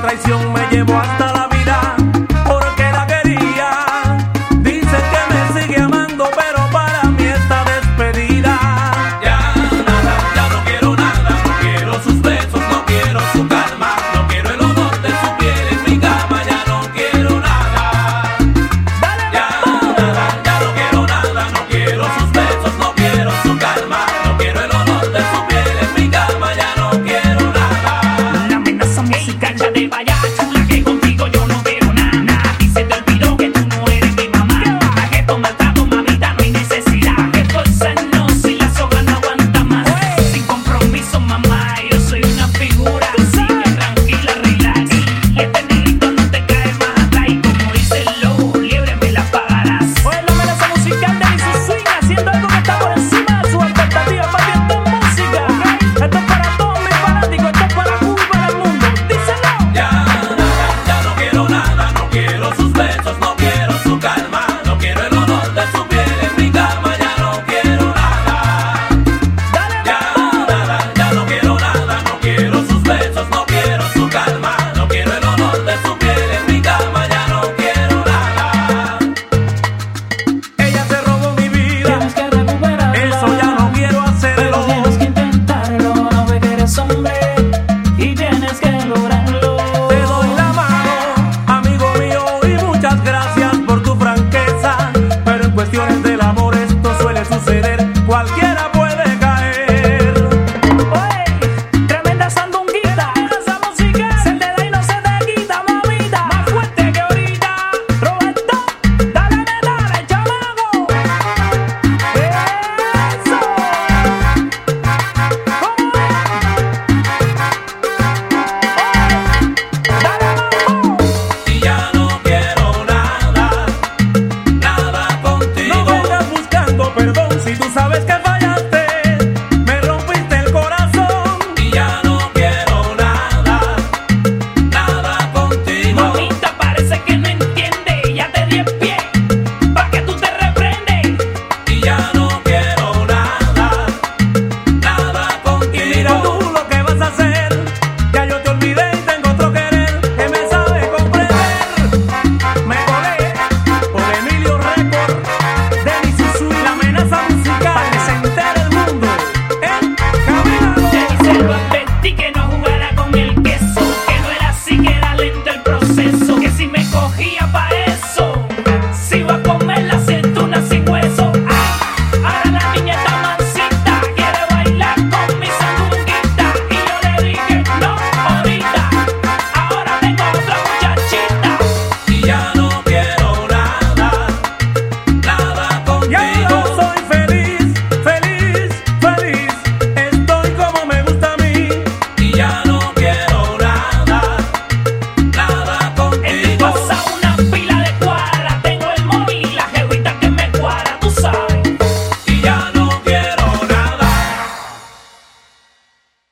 traición me llevó hasta la de allá.